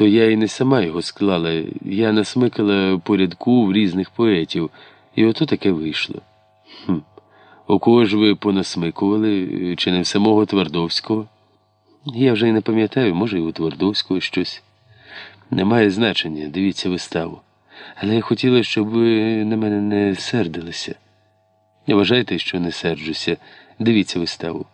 То я і не сама його склала, я насмикала по рядку в різних поетів, і ото таке вийшло. Хм. У кого ж ви понасмикували, чи не в самого Твардовського? Я вже й не пам'ятаю, може, і у Твардовського щось. Немає значення, дивіться виставу. Але я хотіла, щоб ви на мене не сердилися. Вважайте, що не серджуся. Дивіться виставу.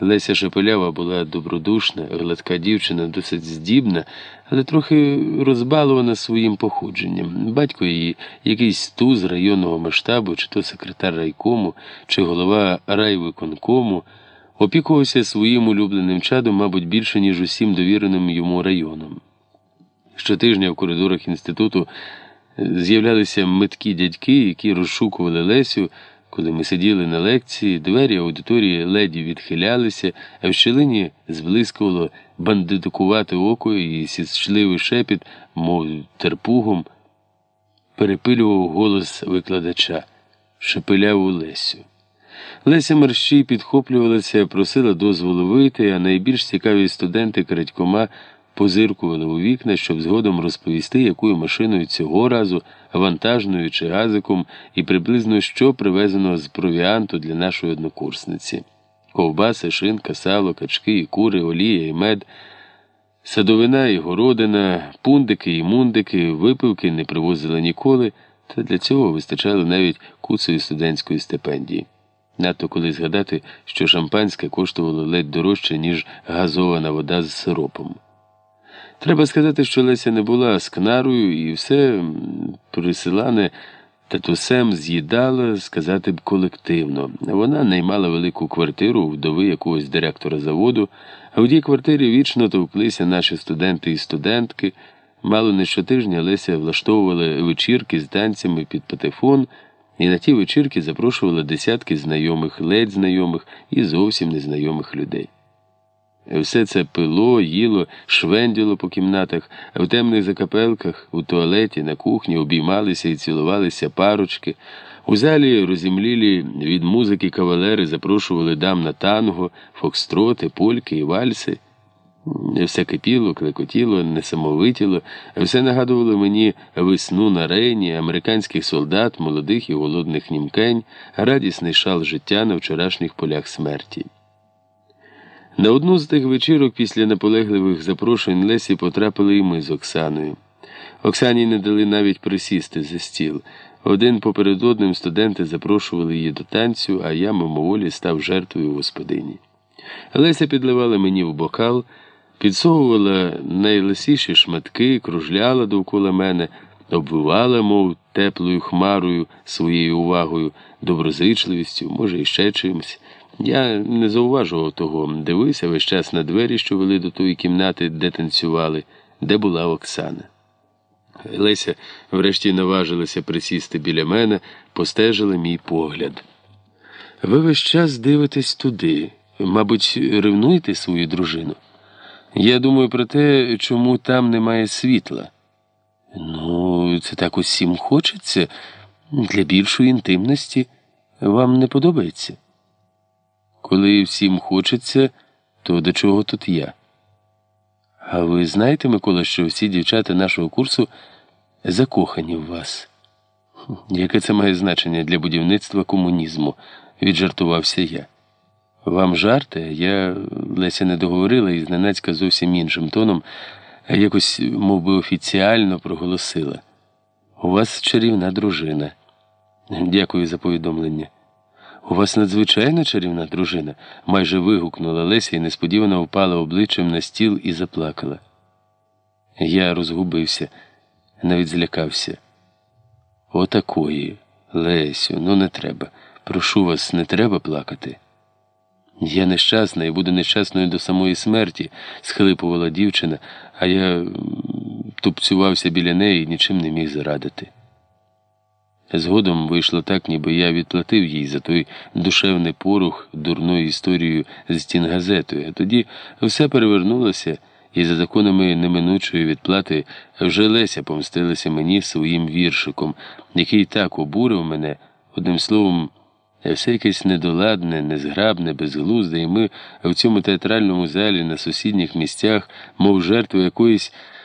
Леся Шепелява була добродушна, гладка дівчина, досить здібна, але трохи розбалована своїм походженням. Батько її, якийсь туз районного масштабу, чи то секретар райкому, чи голова райвиконкому, опікувався своїм улюбленим чадом, мабуть, більше, ніж усім довіреним йому районом. Щотижня в коридорах інституту з'являлися меткі дядьки, які розшукували Лесю. Коли ми сиділи на лекції, двері аудиторії леді відхилялися, а в щелині зблискувало бандитикувате око і січливий шепіт, мов терпугом, перепилював голос викладача, шепеляв у Лесю. Леся мерщій підхоплювалася, просила дозволу вийти, а найбільш цікаві студенти крадькома позиркували у вікна, щоб згодом розповісти, якою машиною цього разу, вантажною чи газиком, і приблизно що привезено з провіанту для нашої однокурсниці. Ковбаси, шинка, сало, качки, і кури, олія і мед, садовина і городина, пундики і мундики, випивки не привозили ніколи, та для цього вистачало навіть куцої студентської стипендії. Надто коли згадати, що шампанське коштувало ледь дорожче, ніж газована вода з сиропом. Треба сказати, що Леся не була скнарою і все присилане татусем з'їдала, сказати б колективно. Вона наймала велику квартиру вдови якогось директора заводу, а в тій квартирі вічно товклися наші студенти і студентки. Мало не щотижня Леся влаштовувала вечірки з танцями під патефон, і на ті вечірки запрошувала десятки знайомих, ледь знайомих і зовсім незнайомих людей. Все це пило, їло, швенділо по кімнатах, в темних закапелках, у туалеті, на кухні обіймалися і цілувалися парочки. У залі розімлілі від музики кавалери запрошували дам на танго, фокстроти, польки і вальси. Все кипіло, клекотіло, несамовитіло, все нагадувало мені весну на рейні, американських солдат, молодих і голодних німкень, радісний шал життя на вчорашніх полях смерті. На одну з тих вечірок після наполегливих запрошень Лесі потрапили і ми з Оксаною. Оксані не дали навіть присісти за стіл. Один поперед одним студенти запрошували її до танцю, а я мимоволі став жертвою господині. Леся підливала мені в бокал, підсовувала найлисіші шматки, кружляла довкола мене, обвивала, мов теплою хмарою, своєю увагою, доброзичливістю, може, іще чимось. Я не зауважував того, дивився весь час на двері, що вели до тої кімнати, де танцювали, де була Оксана. Леся врешті наважилася присісти біля мене, постежила мій погляд. Ви весь час дивитесь туди, мабуть, ревнуєте свою дружину. Я думаю про те, чому там немає світла. Ну, це так усім хочеться для більшої інтимності. Вам не подобається? Коли всім хочеться, то до чого тут я? А ви знаєте, Микола, що всі дівчата нашого курсу закохані в вас? Яке це має значення для будівництва комунізму? віджартувався я. Вам жарти? Я Леся не договорила і зненацька зовсім іншим тоном, якось мов би, офіціально проголосила. У вас чарівна дружина. Дякую за повідомлення. У вас надзвичайно чарівна дружина, майже вигукнула Леся і несподівано впала обличчям на стіл і заплакала. Я розгубився, навіть злякався. Отакої, Лесю, ну не треба. Прошу вас, не треба плакати. Я нещасна і буду нещасною до самої смерті, схлипувала дівчина, а я тупцювався біля неї і нічим не міг зарадити. Згодом вийшло так, ніби я відплатив їй за той душевний порух дурною історією з стінгазетою, а тоді все перевернулося, і за законами неминучої відплати вже Леся помстилася мені своїм віршиком, який так обурив мене, одним словом. Е, Все якесь недоладне, незграбне, безглузде, і ми в цьому театральному залі на сусідніх місцях, мов жертву якоїсь